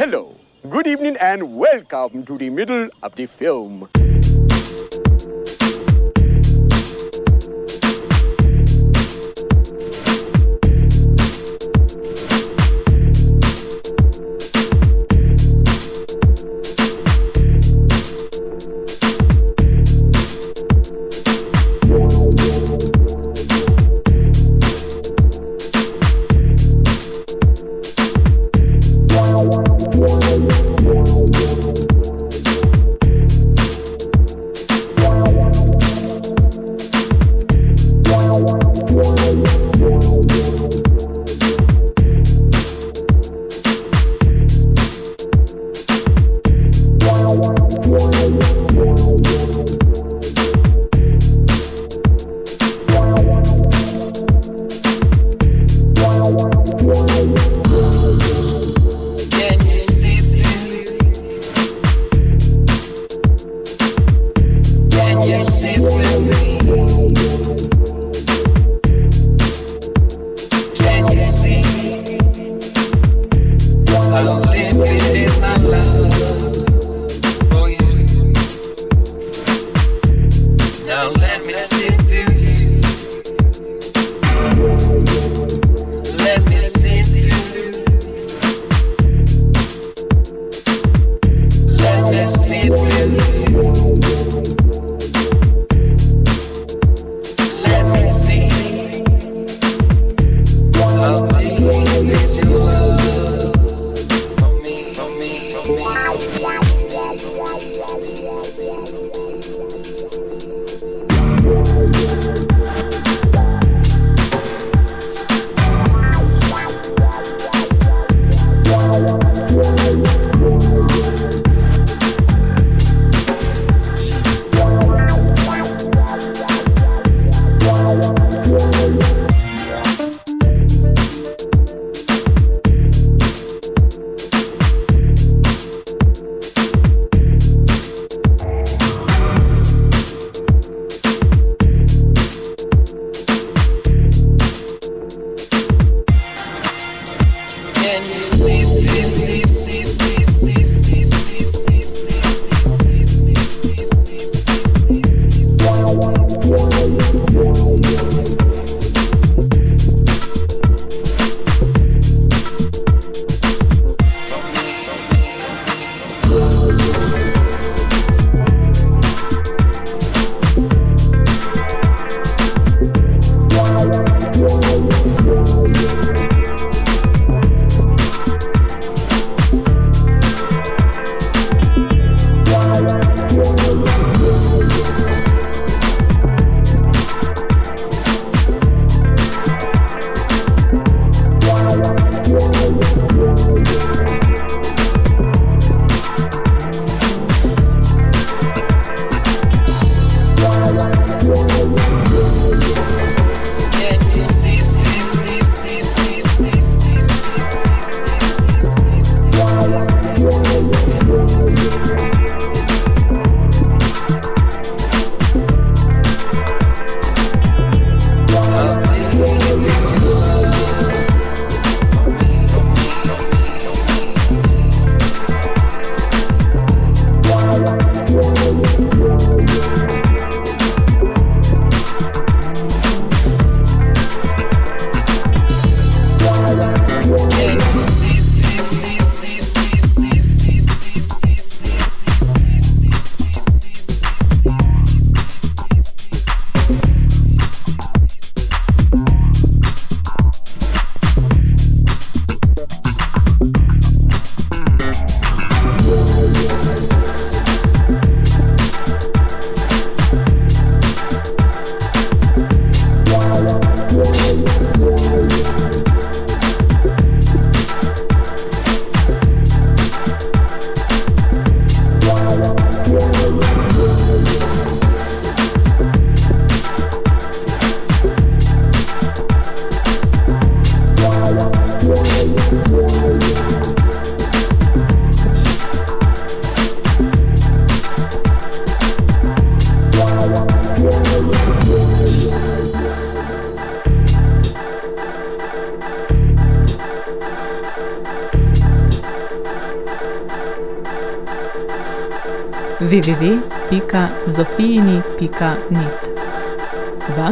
Hello, good evening, and welcome to the middle of the film.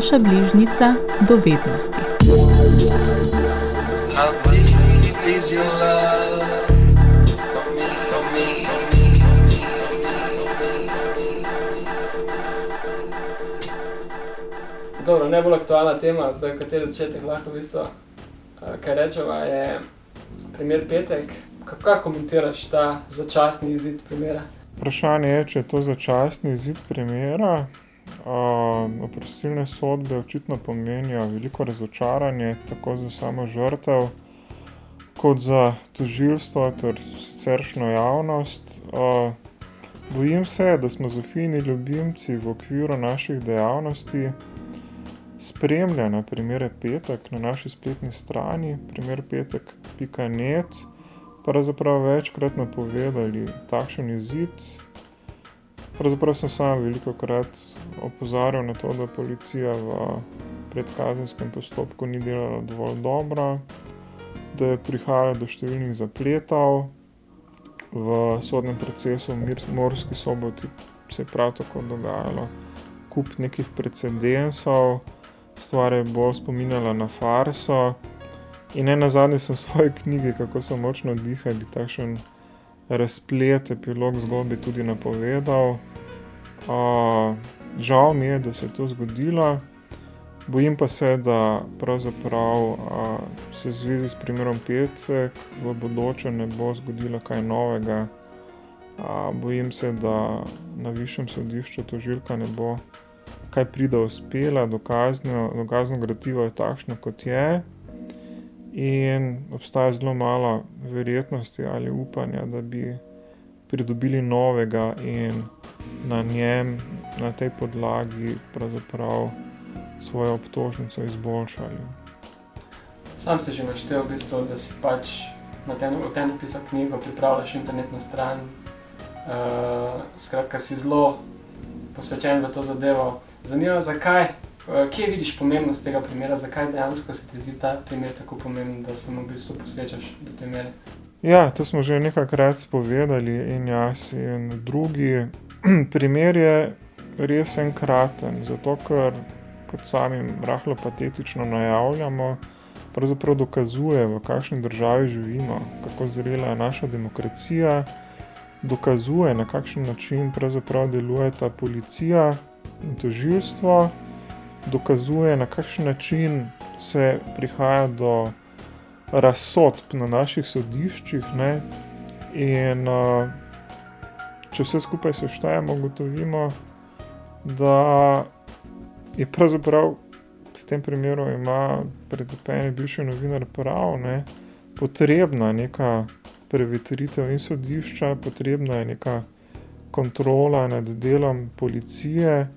Vaša bližnica dovednosti. How deep is your love? Dobro, najbolj aktualna tema, zdaj kateri začetek lahko v bistvu, eh, kaj rečeva, je primer petek. Kako kako komentiraš ta začasni izid primera? Vprašanje je, če je to začasni izid primera. Oprostilne sodbe očitno pomenijo veliko razočaranje, tako za samo žrtev, kot za tožilstvo ter siceršno javnost. Uh, bojim se, da smo zofijni ljubimci v okviru naših dejavnosti spremljali primere petek na naši spletni strani, primer petek.net, pravzaprav večkrat napovedali takšen izid. Pravzaprav sem sam veliko krat opozarjal na to, da policija v predkazenskem postopku ni delala dovolj dobro, da je prihajalo do številnih zapletov. V sodnem procesu v Murski soboti se je prav tako dogajalo kup nekih precedensov, stvar je bolj spominjala na farso. In ne nazadnje sem v svoji knjigi, kako so močno dihali, takšen razplet, epilog zgodbe tudi napovedal. Uh, žal mi je, da se je to zgodilo, bojim pa se, da pravzaprav uh, se v zvezi s primerom Petek v bodoče ne bo zgodilo kaj novega. Uh, bojim se, da na višjem sodišču tožilka ne bo kaj pride uspela, dokazno, dokazno gradivo je takšno, kot je. In obstaja zelo malo verjetnosti ali upanja, da bi pridobili novega in na njem, na tej podlagi, pravzaprav svojo obtožnico izboljšali. Sam si že naštel, v bistvu, da si pač na tem, v tem napisal knjigo, pripravljaš internetno stran. Uh, skratka, si zelo posvečen v to zadevo. Zanima me, zakaj, kje vidiš pomembnost tega primera, zakaj dejansko se ti zdi ta primer tako pomemben, da se mu v bistvu posvečaš do te mere. Ja, to smo že nekajkrat povedali, in jaz, in drugi. Primer je res enkraten, zato ker, kot sami rahlo patetično najavljamo, pravzaprav dokazuje, v kakšni državi živimo, kako zrela je naša demokracija, dokazuje, na kakšen način pravzaprav delujeta policija in tožilstvo, dokazuje, na kakšen način se prihaja do razsodb na naših sodiščih. Ne? In uh, če vse skupaj seštejemo, ugotovimo, da je pravzaprav v tem primeru ima predopeni bivši novinar prav, ne? potrebna neka prevetritev in sodišča, potrebna je neka kontrola nad delom policije.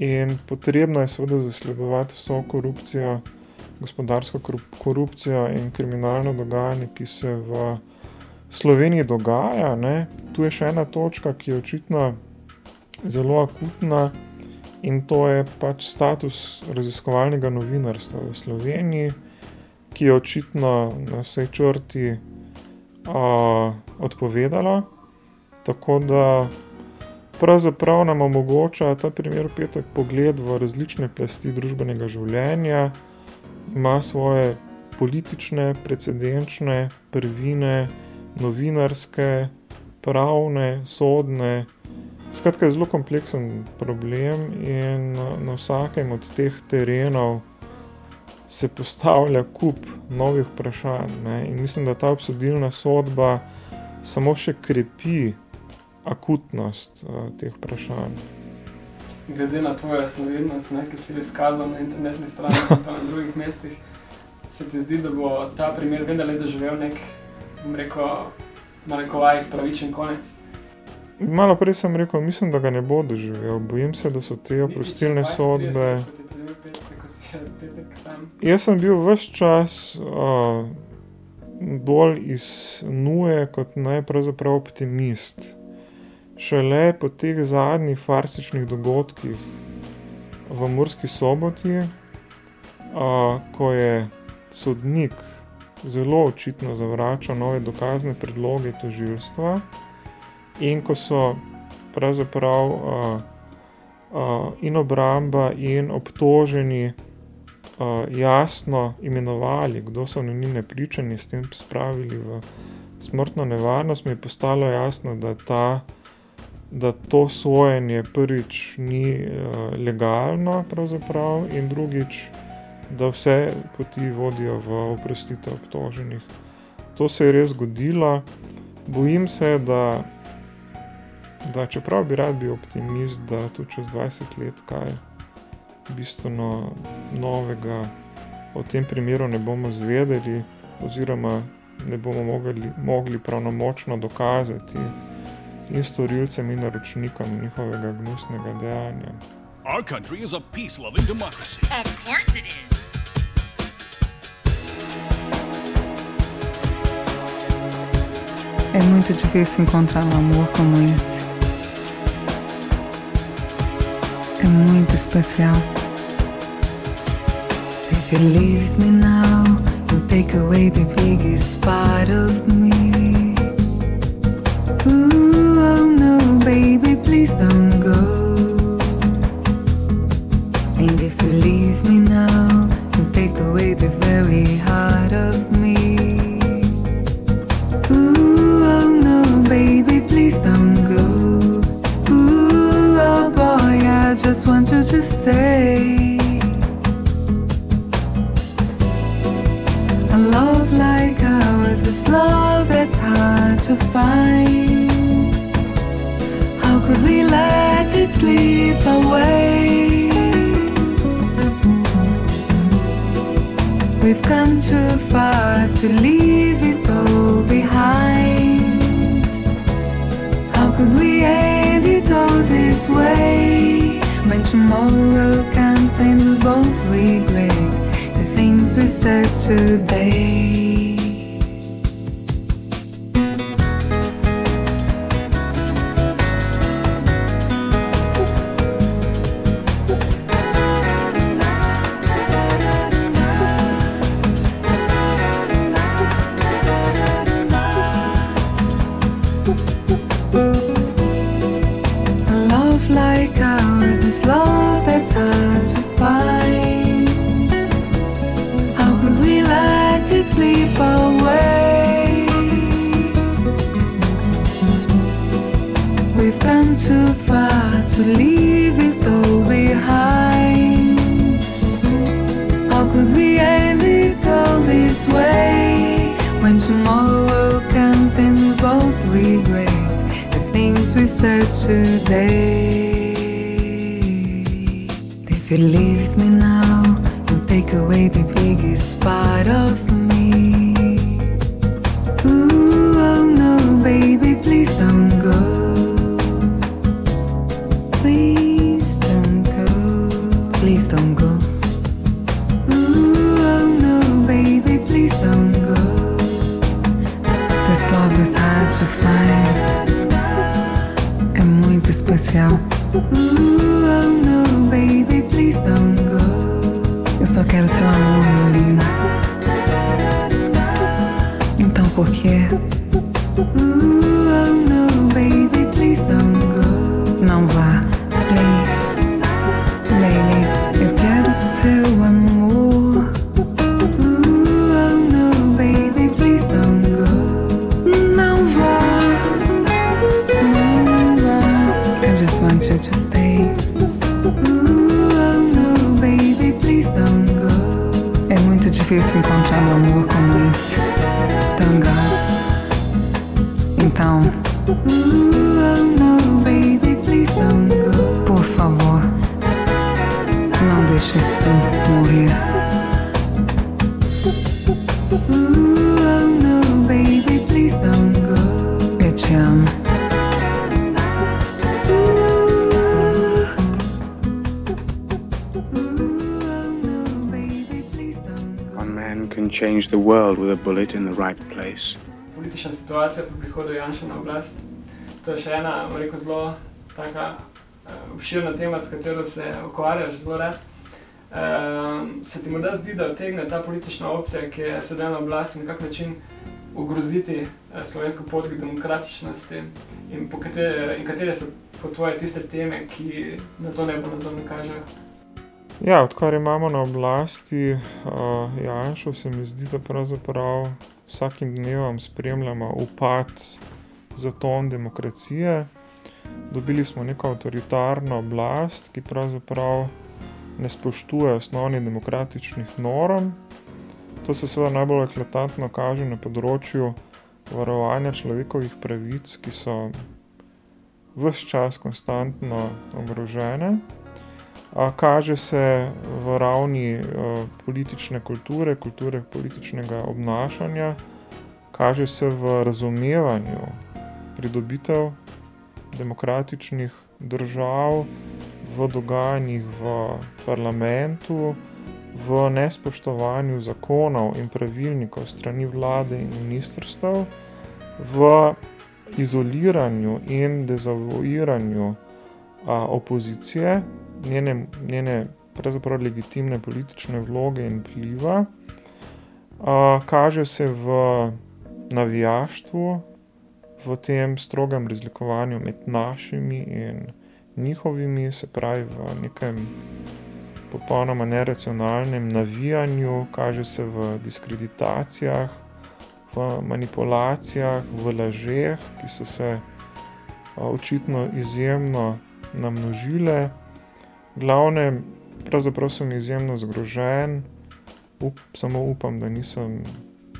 In potrebno je seveda zasledovati vso korupcijo, gospodarsko korupcijo in kriminalno dogajanje, ki se v Sloveniji dogaja. Ne. Tu je še ena točka, ki je očitno zelo akutna, in to je pač status raziskovalnega novinarstva v Sloveniji, ki je očitno na vsej črti uh, odpovedalo. Tako da pravzaprav nam omogoča ta primer petek pogled v različne plasti družbenega življenja, ima svoje politične, precedenčne, prvine, novinarske, pravne, sodne. Skratka, je zelo kompleksen problem, in na vsakem od teh terenov se postavlja kup novih vprašanj. Ne? In mislim, da ta obsodilna sodba samo še krepi akutnost uh, teh vprašanj. Glede na tvojo solidnost, ne, ki si jo izkazal na internetni strani in pa na drugih mestih, se ti zdi, da bo ta primer vendarle doživel nek, bom rekel, na rekovajih pravičen konec? Malo prej sem rekel, mislim, da ga ne bo doživel. Bojim se, da so te oprostilne sodbe. Jaz sem bil vse čas uh, bolj iz nuje, kot naj pravzaprav optimist. Šele po teh zadnjih farsičnih dogodkih v Murski soboti, uh, ko je sodnik zelo očitno zavračal nove dokazne predloge tožilstva, in ko so pravzaprav uh, uh, in obramba, in obtoženi uh, jasno imenovali, kdo so njihove pričanje, s tem spravili v smrtno nevarnost, mi je postalo jasno, da, ta, da to sojenje prvič ni uh, legalno, in drugič, da vse poti vodijo v oprostitev obtoženih. To se je res zgodilo. Bojim se, da da čeprav bi rad bil optimist, da tu čez 20 let kaj bistveno novega o tem primeru ne bomo zvedeli, oziroma ne bomo mogli, mogli pravnomočno dokazati in storilcem in naročnikom njihovega gnusnega dejanja. Our country is a peace loving democracy. Of course it is. É muito difícil encontrar um amor como esse. é muito especial. If you leave me now, you'll take away the biggest part of me. Baby, please don't go. And if you leave me now, you'll take away the very heart of me. Ooh, oh no, baby, please don't go. Ooh, oh boy, I just want you to stay. A love like ours is love that's hard to find. We let it slip away? We've come too far to leave it all behind. How could we end it all this way? When tomorrow comes and we both regret the things we said today. To leave it all behind. How could we end it all this way? When tomorrow comes and we both regret the things we said today. If you leave me now, you'll take away the biggest part of Eu só quero seu amor, meu lindo. Então por quê? Oh no, baby, please don't go. Não vá, please. Lady, eu quero seu amor. Difícil encontrar um amor como esse. Tanga. Então. Can change the world with a bullet in the right place. Politična situacija po prihodu Janša na oblast. To je še ena, rekel, zelo taka uh, obširna tema, s katero se ukvarjaš zelo rad. Uh, se ti morda zdi, da utegne ta politična opcija, ki je sedaj na oblasti, na kak način ogroziti eh, slovensko pot k demokratičnosti in, katere, in katere so po tvoje tiste teme, ki na to nebo nazorno kažejo? Ja, odkar imamo na oblasti uh, Janšo, se mi zdi, da pravzaprav vsakim dnevom spremljamo upad zaton demokracije. Dobili smo neko avtoritarno oblast, ki pravzaprav ne spoštuje osnovnih demokratičnih norm. To se seveda najbolj eklatantno kaže na področju varovanja človekovih pravic, ki so vse čas konstantno ogrožene. Kaže se v ravni uh, politične kulture, kulture političnega obnašanja, kaže se v razumevanju pridobitev demokratičnih držav, v dogajanjih v parlamentu, v nespoštovanju zakonov in pravilnikov strani vlade in ministrstv, v izoliranju in dezavouiranju a, opozicije, njene, njene pravzaprav legitimne politične vloge in pliva, a, kaže se v navijaštvu, v tem strogem razlikovanju med našimi in njihovimi, se pravi v nekem popolnoma neracionalnem navijanju, kaže se v diskreditacijah, v manipulacijah, v lažeh, ki so se očitno izjemno namnožile. Glavne, pravzaprav sem izjemno zgrožen, up, samo upam, da nisem,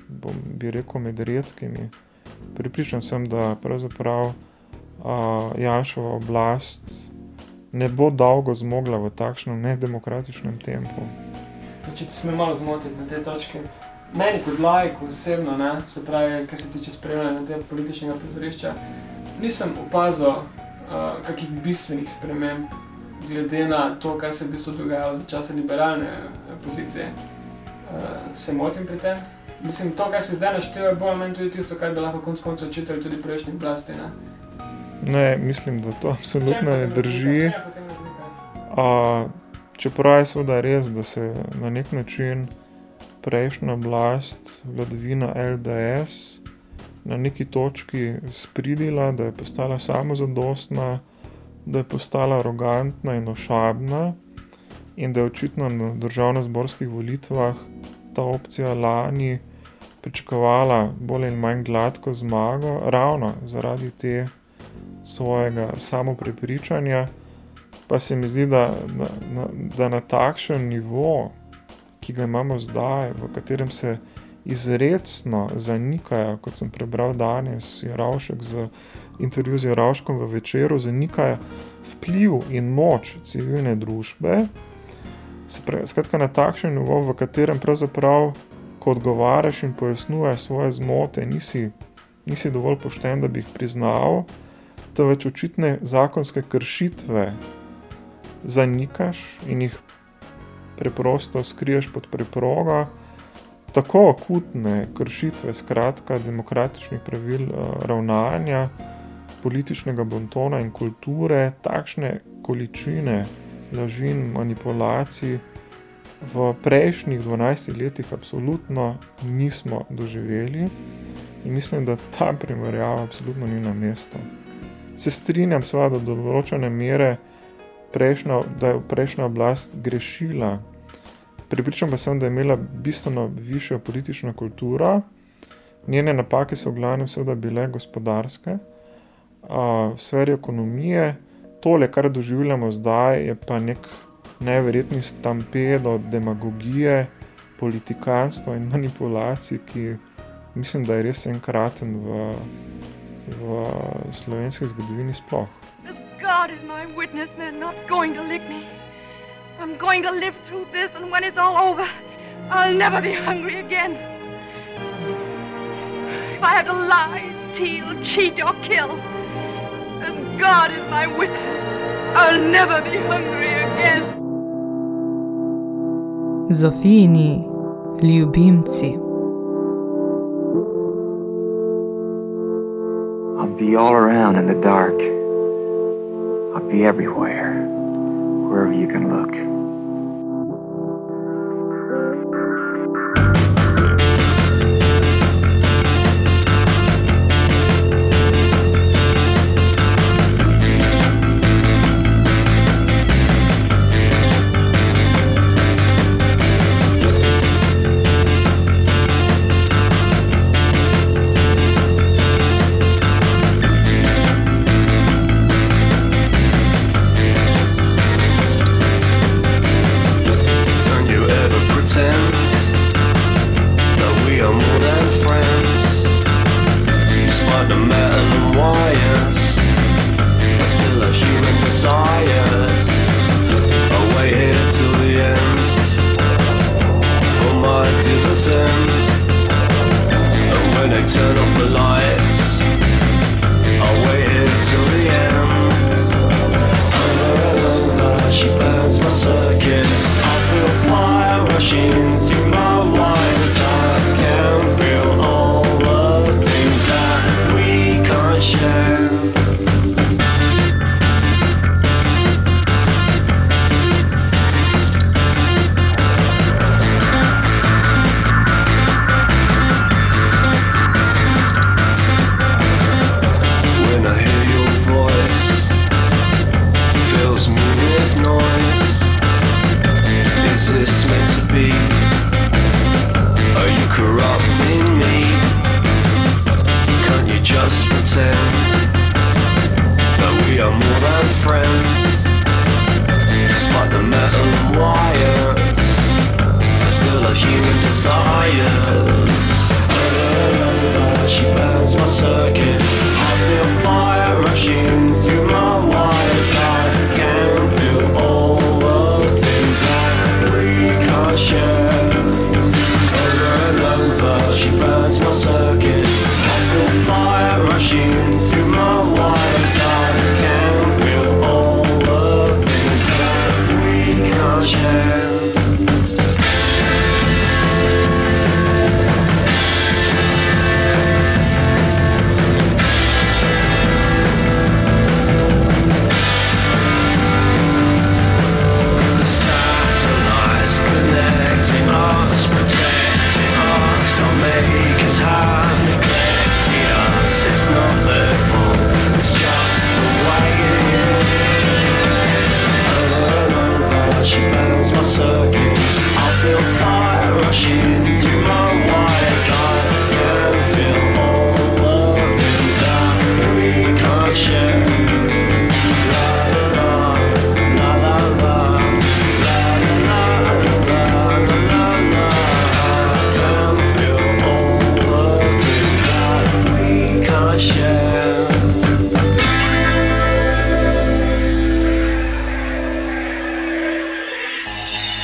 bom, bi rekel, med redkimi. Pripričan sem, da pravzaprav uh, Janšova oblast ne bo dolgo zmogla v takšnem nedemokratičnem tempu. Zdaj, če ti sme malo zmotiti na te točke, meni kot lajku osebno, ne, se pravi, kar se tiče spremljanja tega političnega prizorišča, nisem opazil uh, kakih bistvenih sprememb glede na to, kar se je v bistvu dogajalo za časa liberalne pozicije. Uh, se motim pri tem? Mislim, to, kar se zdaj našteje, je bolj ali manj tudi tisto, kar bi lahko konec koncev očitali tudi prejšnjim oblasti. Ne? Ne, mislim, da to absolutno ne drži. A, čeprav je seveda res, da se na nek način prejšnja oblast, vladavina LDS, na neki točki spridila, da je postala samozadostna, da je postala arogantna in ošabna, in da je očitno na državno-zborskih volitvah ta opcija lani pričakovala bolj ali manj gladko zmago, ravno zaradi te svojega samoprepričanja. Pa se mi zdi, da na, da na takšen nivo, ki ga imamo zdaj, v katerem se izredno zanikajo, kot sem prebral danes, je Ravšek z intervju z Ravškom v večeru, zanikajo vpliv in moč civilne družbe. Pravi, skratka, na takšen nivo, v katerem pravzaprav, ko odgovarjaš in pojasnjuješ svoje zmote, nisi, nisi dovolj pošten, da bi jih priznal, temveč očitne zakonske kršitve zanikaš in jih preprosto skriješ pod preprogo. Tako akutne kršitve, skratka, demokratičnih pravil uh, ravnanja, političnega bontona in kulture, takšne količine laži in manipulacij v prejšnjih 12 letih absolutno nismo doživeli in mislim, da ta primerjava absolutno ni na mestu. Se strinjam, seveda, do določene mere, prejšnja, da je prejšnja oblast grešila. Pripričam pa sem, da je imela bistveno višjo politično kulturo, njene napake so v glavnem seveda bile gospodarske, v sferi ekonomije, tole, kar doživljamo zdaj, je pa nek neverjetni stampedo demagogije, politikanstva in manipulacij, ki mislim, da je res enkraten v, v slovenski zgodovini sploh. God is my witness, they're not going to lick me. I'm going to live through this, and when it's all over, I'll never be hungry again. If I have to lie, steal, cheat, or kill, God is my witness, I'll never be hungry again. Zofijini ljubimci. I'll be all around in the dark. I'll be everywhere, wherever you can look. machines.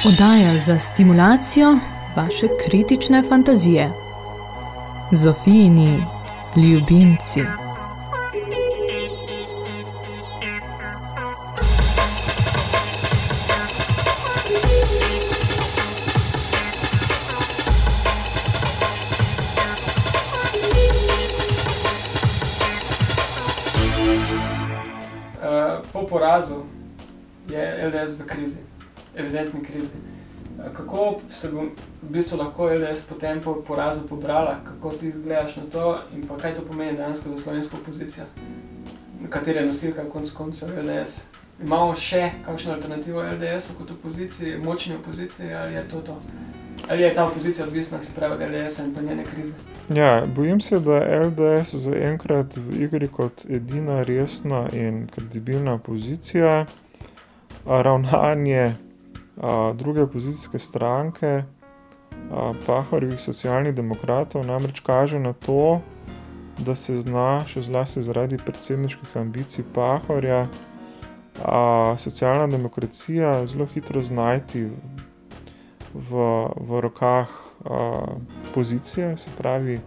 Oddaja za stimulacijo vaše kritične fantazije. Zofijini ljubimci. Evidentni krizi. Kako se bo v bistvu lahko LDS potem po porazu pobrala, kako ti gledaš na to in pa kaj to pomeni dejansko za slovensko opozicijo, katera je nosilka konc koncev LDS. Imamo še kakšno alternativo LDS-u kot opoziciji, močni opoziciji ali je to to? Ali je ta opozicija odvisna, se pravi, od LDS-a in pa njene krize? Ja, bojim se, da je LDS zaenkrat v igri kot edina resna in kredibilna opozicija. Ravnanje druge opozicijske stranke, a, Pahorjevih socialnih demokratov, namreč kaže na to, da se zna, še zlasti zaradi predsedniških ambicij Pahorja, a, socialna demokracija zelo hitro znajti v, v rokah a, pozicije, se pravi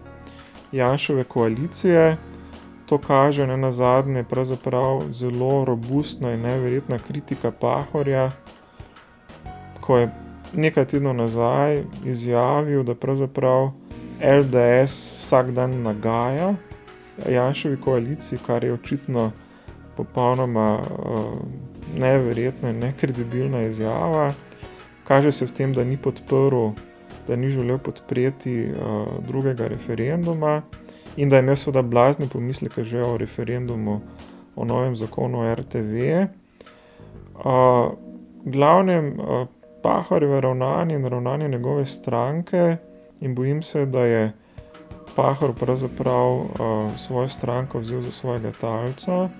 Janšove koalicije. To kaže ne na zadnje pravzaprav zelo robustna in neverjetna kritika Pahorja, ko je nekaj tednov nazaj izjavil, da pravzaprav LDS vsak dan nagaja Janšovi koaliciji, kar je očitno popolnoma uh, neverjetna in nekredibilna izjava. Kaže se v tem, da ni podprl, da ni želel podpreti uh, drugega referenduma in da je imel seveda blazne pomisleke že o referendumu o novem zakonu o RTV. Uh, glavnem uh, Pahorjeve ravnanje in ravnanje njegove stranke in bojim se, da je Pahor pravzaprav uh, svojo stranko vzel za svojega talca. Uh,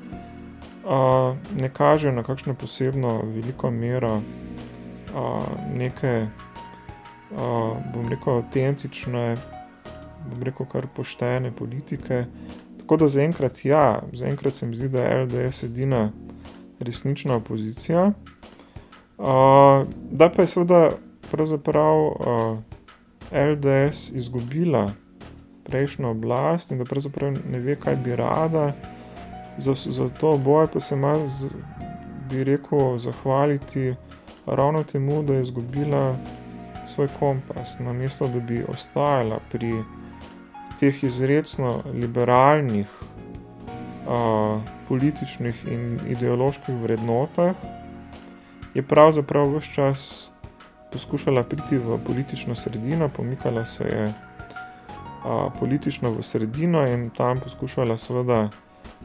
ne kaže na kakšno posebno veliko mero uh, neke, uh, bom rekel, avtentične, bom rekel, kar poštene politike, Tako da zaenkrat ja, zaenkrat se mi zdi, da je LDS edina resnična opozicija. Uh, da pa je seveda pravzaprav uh, LDS izgubila prejšnjo oblast in da pravzaprav ne ve, kaj bi rada, za, za to boje pa se ima, bi rekel, zahvaliti ravno temu, da je izgubila svoj kompas, namesto da bi ostajala pri teh izredno liberalnih uh, političnih in ideoloških vrednotah, je pravzaprav vse čas poskušala priti v politično sredino, pomikala se je a, politično v sredino in tam poskušala seveda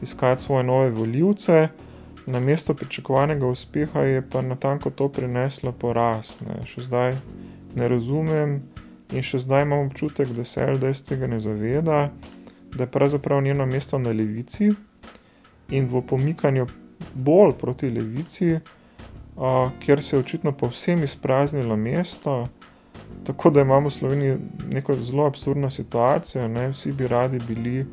iskati svoje nove voljivce. Na mesto pričakovanega uspeha je pa natanko to prineslo poraz. Ne. Še zdaj ne razumem in še zdaj imam občutek, da se LDS tega ne zaveda, da je pravzaprav njeno mesto na levici in v pomikanju bolj proti levici, kjer se je očitno povsem izpraznilo mesto. Tako da imamo v Sloveniji neko zelo absurdno situacijo, ne? vsi bi radi bili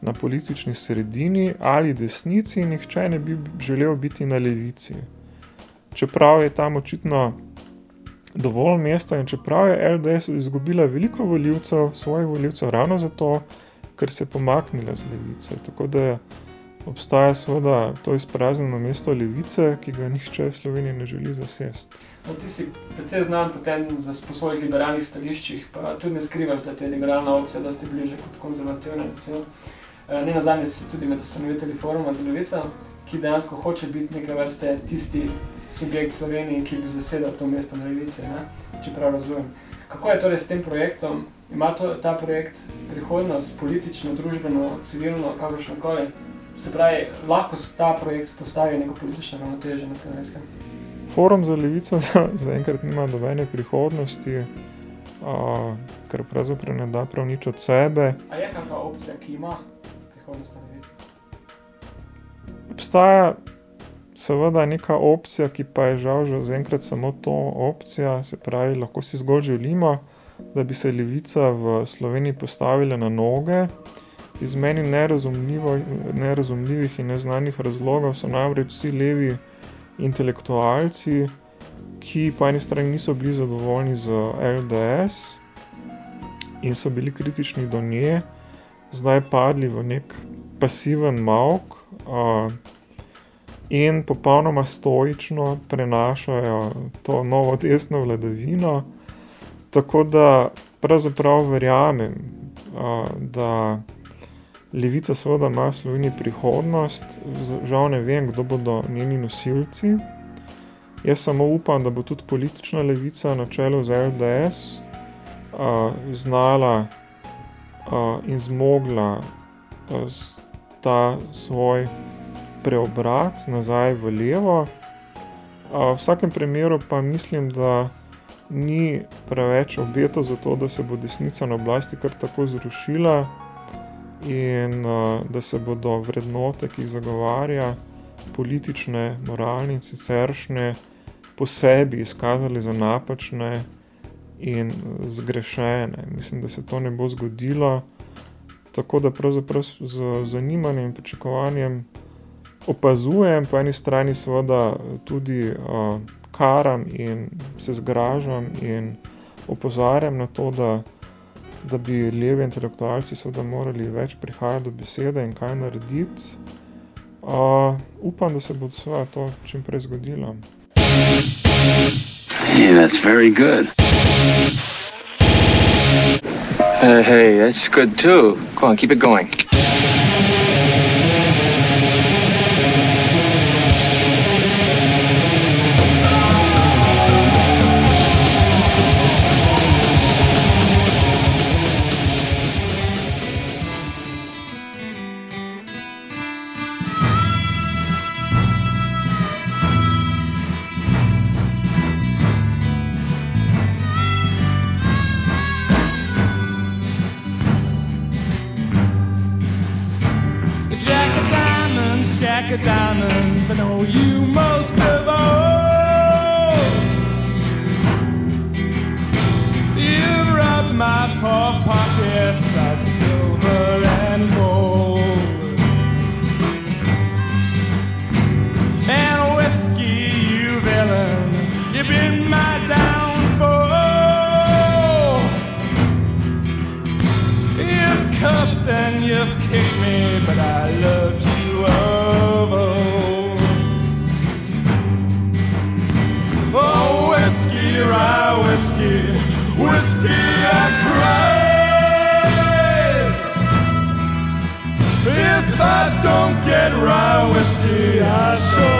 na politični sredini ali desnici, in nihče ne bi želel biti na levici. Čeprav je tam očitno dovolj mesta in čeprav je LDS izgubila veliko voljivcev, svojih voljivcev, ravno zato, ker se je pomaknila z levice. Tako da obstaja seveda to izpraznjeno mesto levice, ki ga nihče v Sloveniji ne želi zasesti. No, ti si precej znan potem za po svojih liberalnih stališčih, pa tudi ne skrivaš, da ti je liberalna opcija dosti bliže kot konzervativna. Ne na zadnje si tudi med ustanovitelji foruma za levico, ki dejansko hoče biti neke vrste tisti subjekt Sloveniji, ki bi zasedal to mesto na levici, ne? čeprav razumem. Kako je torej s tem projektom? Ima to, ta projekt prihodnost, politično, družbeno, civilno, kakršno koli? Se pravi, lahko ta projekt postavi neko politično ravnoteže na slovenskem. Forum za levico zaenkrat za nima nobene prihodnosti, uh, ker pravzaprav ne da prav nič od sebe. A je kakšna opcija, ki ima prihodnost na levici? Obstaja seveda neka opcija, ki pa je žal že zaenkrat samo to opcija, se pravi, lahko si zgolj želimo, da bi se levica v Sloveniji postavila na noge. Iz meni nerazumljivih in neznanih razlogov so namreč vsi levi intelektualci, ki po eni strani niso bili zadovoljni z LDS in so bili kritični do nje, zdaj padli v nek pasiven mauk uh, in popolnoma stoično prenašajo to novo desno vladavino. Tako da pravzaprav verjamem, uh, da. Levica seveda ima v Sloveniji prihodnost, žal ne vem, kdo bodo njeni nosilci. Jaz samo upam, da bo tudi politična levica na čelu z LDS uh, znala uh, in zmogla uh, ta svoj preobrat nazaj v levo. Uh, v vsakem primeru pa mislim, da ni preveč obeto za to, da se bo desnica na oblasti kar tako zrušila in uh, da se bodo vrednote, ki jih zagovarja, politične, moralne in siceršne, posebej izkazali za napačne in zgrešene. Mislim, da se to ne bo zgodilo. Tako da pravzaprav z zanimanjem in pričakovanjem opazujem, po eni strani seveda tudi uh, karam in se zgražam in opozarjam na to, da da bi levi intelektualci seveda morali več prihajati do besede in kaj narediti. Uh, upam, da se bo seveda to čim prej zgodilo. Yeah, that's very good. Uh, hey, that's good too. Come on, keep it going. Of diamonds. I know you most of all. don't get rye whiskey, I sure.